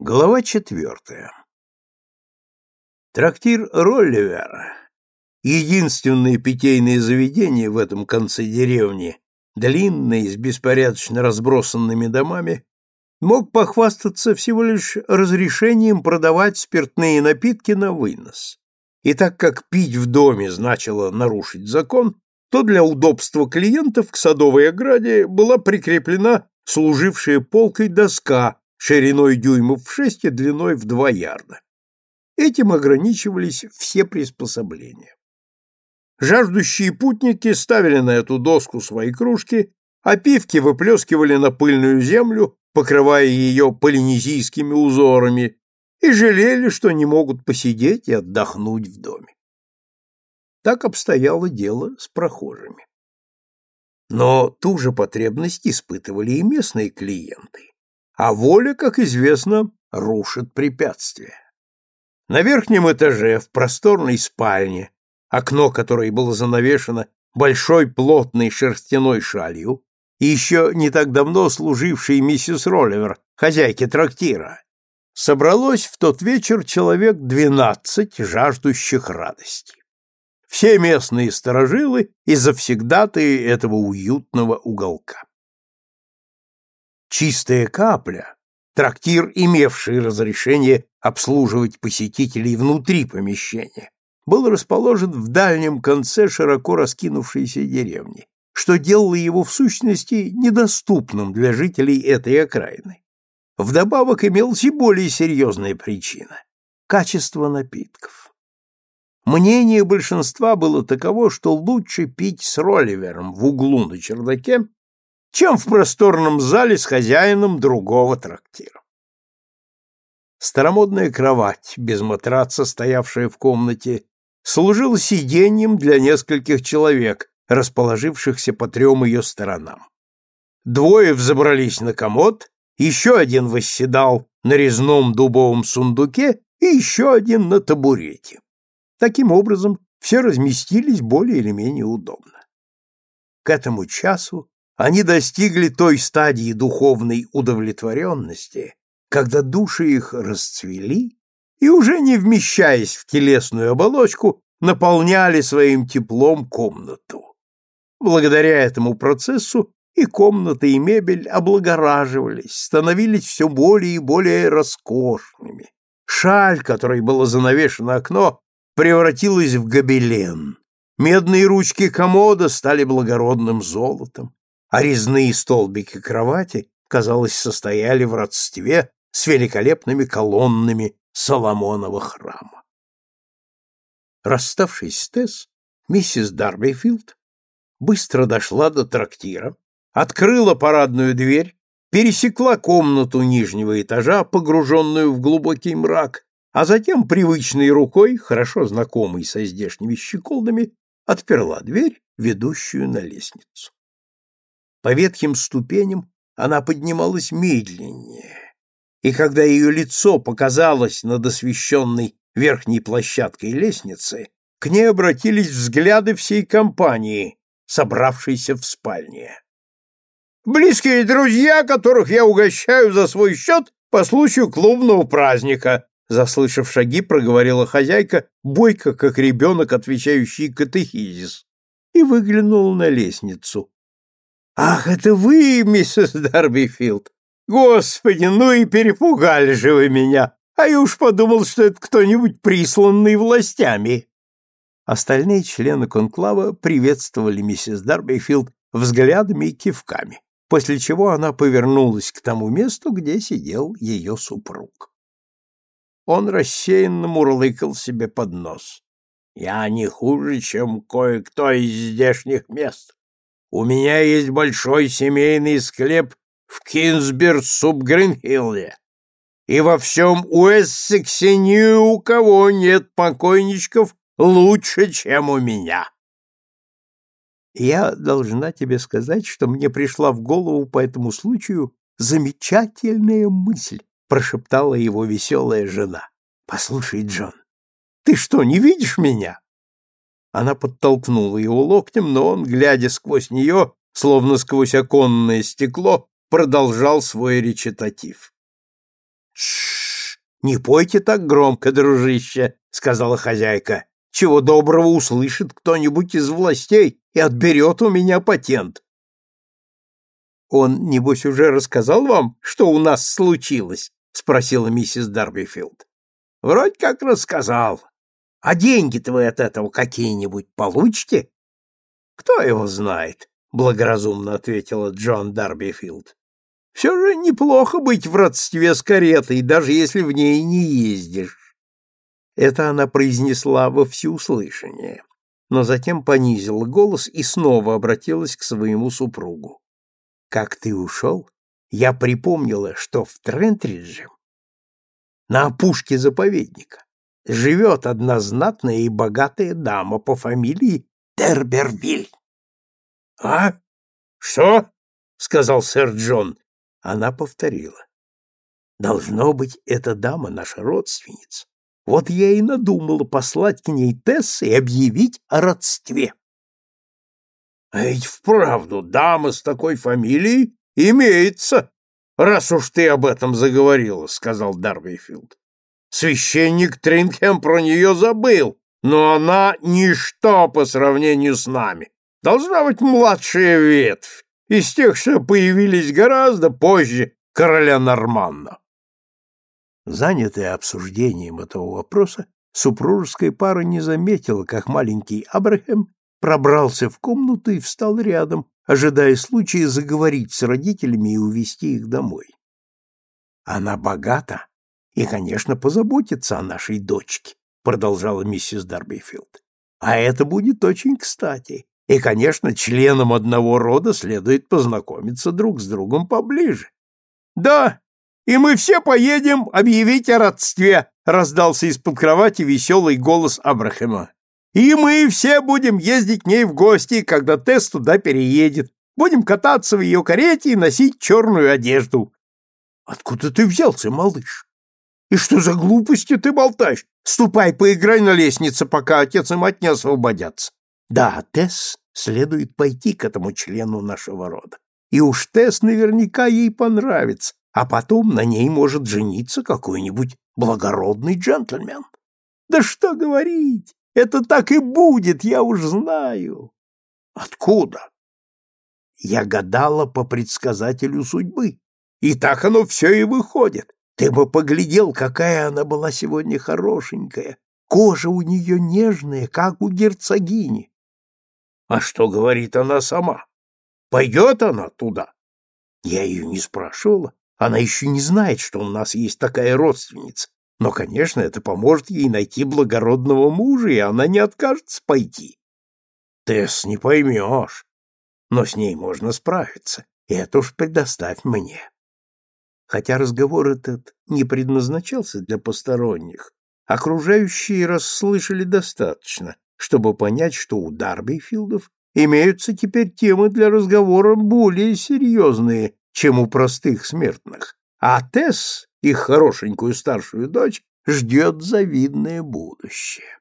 Глава четвертая. Трактир Ролливера, единственное питейное заведение в этом конце деревни, длинное, с беспорядочно разбросанными домами, мог похвастаться всего лишь разрешением продавать спиртные напитки на вынос. И так как пить в доме значило нарушить закон, то для удобства клиентов к садовой ограде была прикреплена служившая полкой доска шириной дюймов в шесть и длиной в два ярда. Этим ограничивались все приспособления. Жаждущие путники ставили на эту доску свои кружки, а пивки выплескивали на пыльную землю, покрывая ее полинезийскими узорами, и жалели, что не могут посидеть и отдохнуть в доме. Так обстояло дело с прохожими. Но ту же потребность испытывали и местные клиенты а воля, как известно, рушит препятствия. На верхнем этаже, в просторной спальне, окно которой было занавешено большой плотной шерстяной шалью, и еще не так давно служившей миссис Ролливер, хозяйке трактира, собралось в тот вечер человек двенадцать жаждущих радости. Все местные сторожилы и завсегдатые этого уютного уголка. Чистая капля, трактир, имевший разрешение обслуживать посетителей внутри помещения, был расположен в дальнем конце широко раскинувшейся деревни, что делало его в сущности недоступным для жителей этой окраины. Вдобавок имелась и более серьезная причина – качество напитков. Мнение большинства было таково, что лучше пить с ролливером в углу на чердаке, чем в просторном зале с хозяином другого трактира. Старомодная кровать, без матраца, стоявшая в комнате, служила сиденьем для нескольких человек, расположившихся по трем ее сторонам. Двое взобрались на комод, еще один восседал на резном дубовом сундуке и еще один на табурете. Таким образом, все разместились более или менее удобно. К этому часу они достигли той стадии духовной удовлетворенности, когда души их расцвели и, уже не вмещаясь в телесную оболочку, наполняли своим теплом комнату. Благодаря этому процессу и комната, и мебель облагораживались, становились все более и более роскошными. Шаль, которой было занавешено окно, превратилась в гобелен. Медные ручки комода стали благородным золотом а резные столбики кровати, казалось, состояли в родстве с великолепными колоннами Соломонова храма. Расставшись с Тесс, миссис Дарбифилд быстро дошла до трактира, открыла парадную дверь, пересекла комнату нижнего этажа, погруженную в глубокий мрак, а затем привычной рукой, хорошо знакомой со здешними щеколдами, отперла дверь, ведущую на лестницу. По ветхим ступеням она поднималась медленнее, и когда ее лицо показалось над освещенной верхней площадкой лестницы, к ней обратились взгляды всей компании, собравшейся в спальне. «Близкие друзья, которых я угощаю за свой счет по случаю клубного праздника», заслышав шаги, проговорила хозяйка, бойко, как ребенок, отвечающий катехизис, и выглянула на лестницу, «Ах, это вы, миссис Дарбифилд! Господи, ну и перепугали же вы меня! А я уж подумал, что это кто-нибудь присланный властями!» Остальные члены конклава приветствовали миссис Дарбифилд взглядами и кивками, после чего она повернулась к тому месту, где сидел ее супруг. Он рассеянно мурлыкал себе под нос. «Я не хуже, чем кое-кто из здешних мест. У меня есть большой семейный склеп в Кинсберг-Субгринхилле, и во всем Уэссексе ни у кого нет покойничков лучше, чем у меня. Я должна тебе сказать, что мне пришла в голову по этому случаю замечательная мысль, прошептала его веселая жена. Послушай, Джон, ты что, не видишь меня? Она подтолкнула его локтем, но он, глядя сквозь нее, словно сквозь оконное стекло, продолжал свой речитатив. Шш! Не пойте так громко, дружище, сказала хозяйка. Чего доброго услышит кто-нибудь из властей и отберет у меня патент. Он, небось, уже рассказал вам, что у нас случилось? спросила миссис Дарбифилд. Вроде как рассказал. А деньги-то вы от этого какие-нибудь получите? Кто его знает, благоразумно ответила Джон Дарбифилд. Все же неплохо быть в родстве с каретой, даже если в ней не ездишь. Это она произнесла во всеуслышание, но затем понизила голос и снова обратилась к своему супругу. «Как ты ушел, я припомнила, что в Трентридже, на опушке заповедника, живет одна знатная и богатая дама по фамилии Тербервиль. — А? Что? — сказал сэр Джон. Она повторила. — Должно быть, эта дама наша родственница. Вот я и надумала послать к ней Тесс и объявить о родстве. — А ведь вправду дама с такой фамилией имеется, раз уж ты об этом заговорила, — сказал Дарвейфилд. Священник Тринхем про нее забыл, но она ничто по сравнению с нами. Должна быть младшая ветвь, из тех, что появились гораздо позже короля Норманна. Занятая обсуждением этого вопроса, супружеская пара не заметила, как маленький Абрахам пробрался в комнату и встал рядом, ожидая случая заговорить с родителями и увести их домой. Она богата и, конечно, позаботится о нашей дочке, продолжала миссис Дарбифилд. А это будет очень кстати. И, конечно, членам одного рода следует познакомиться друг с другом поближе. Да, и мы все поедем объявить о родстве, раздался из-под кровати веселый голос Абрахама. И мы все будем ездить к ней в гости, когда Тесс туда переедет. Будем кататься в ее карете и носить черную одежду. Откуда ты взялся, малыш? И что за глупости ты болтаешь? Ступай, поиграй на лестнице, пока отец и мать не освободятся. Да, Тесс следует пойти к этому члену нашего рода. И уж Тесс наверняка ей понравится, а потом на ней может жениться какой-нибудь благородный джентльмен. Да что говорить, это так и будет, я уж знаю. Откуда? Я гадала по предсказателю судьбы, и так оно все и выходит. Ты бы поглядел, какая она была сегодня хорошенькая. Кожа у нее нежная, как у герцогини. А что говорит она сама? Пойдет она туда? Я ее не спрашивала. Она еще не знает, что у нас есть такая родственница. Но, конечно, это поможет ей найти благородного мужа, и она не откажется пойти. Тесс не поймешь. Но с ней можно справиться. Это уж предоставь мне. Хотя разговор этот не предназначался для посторонних, окружающие расслышали достаточно, чтобы понять, что у Дарбифилдов имеются теперь темы для разговора более серьезные, чем у простых смертных, а Тесс, их хорошенькую старшую дочь, ждет завидное будущее.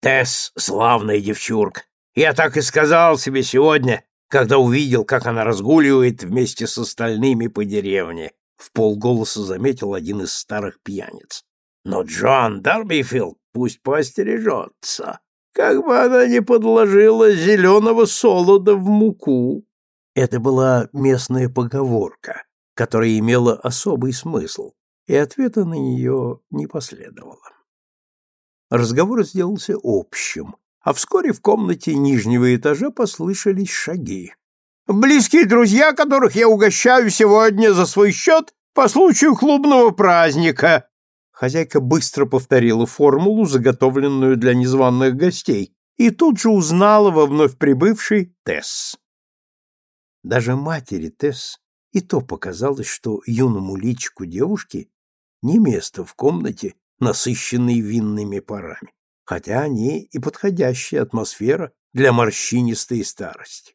Тесс — славная девчурка. Я так и сказал себе сегодня, когда увидел, как она разгуливает вместе с остальными по деревне, в полголоса заметил один из старых пьяниц. Но Джон Дарбифилд пусть поостережется, как бы она не подложила зеленого солода в муку. Это была местная поговорка, которая имела особый смысл, и ответа на нее не последовало. Разговор сделался общим, а вскоре в комнате нижнего этажа послышались шаги. «Близкие друзья, которых я угощаю сегодня за свой счет по случаю клубного праздника!» Хозяйка быстро повторила формулу, заготовленную для незваных гостей, и тут же узнала во вновь прибывшей Тесс. Даже матери Тесс и то показалось, что юному личику девушки не место в комнате, насыщенной винными парами хотя они и подходящая атмосфера для морщинистой старости.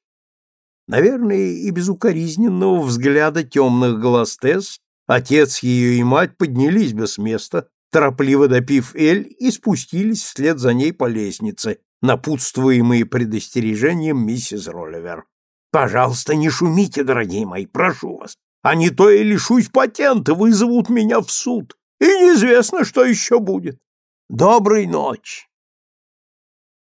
Наверное, и без укоризненного взгляда темных глаз Тесс отец ее и мать поднялись бы с места, торопливо допив эль, и спустились вслед за ней по лестнице, напутствуемые предостережением миссис Ролливер. «Пожалуйста, не шумите, дорогие мои, прошу вас, а не то я лишусь патента, вызовут меня в суд, и неизвестно, что еще будет. Доброй ночи.